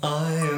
I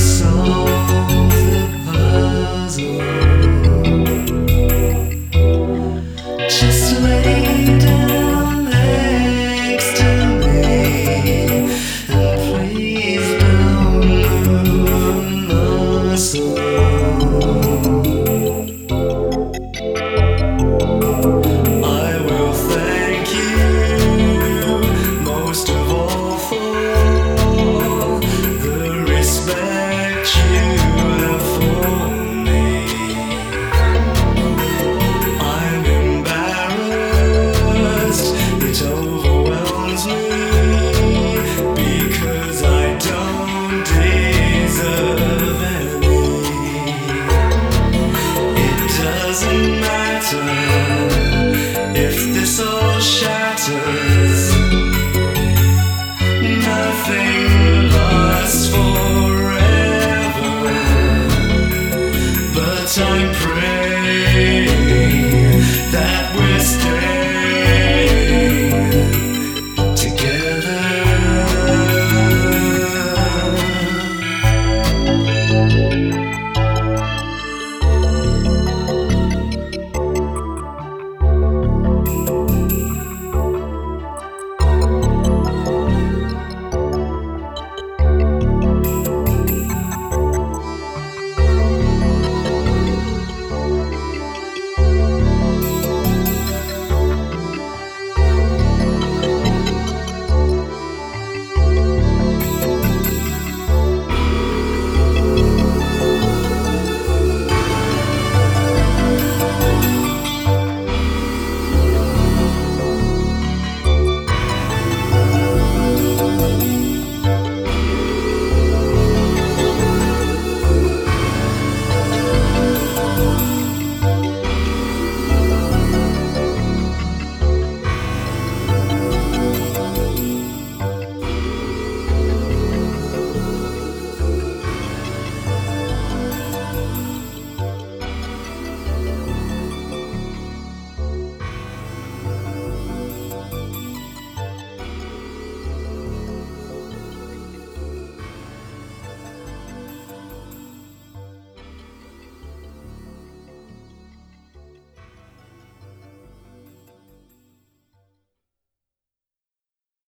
soul. if this all shatters, nothing lasts forever. But I'm.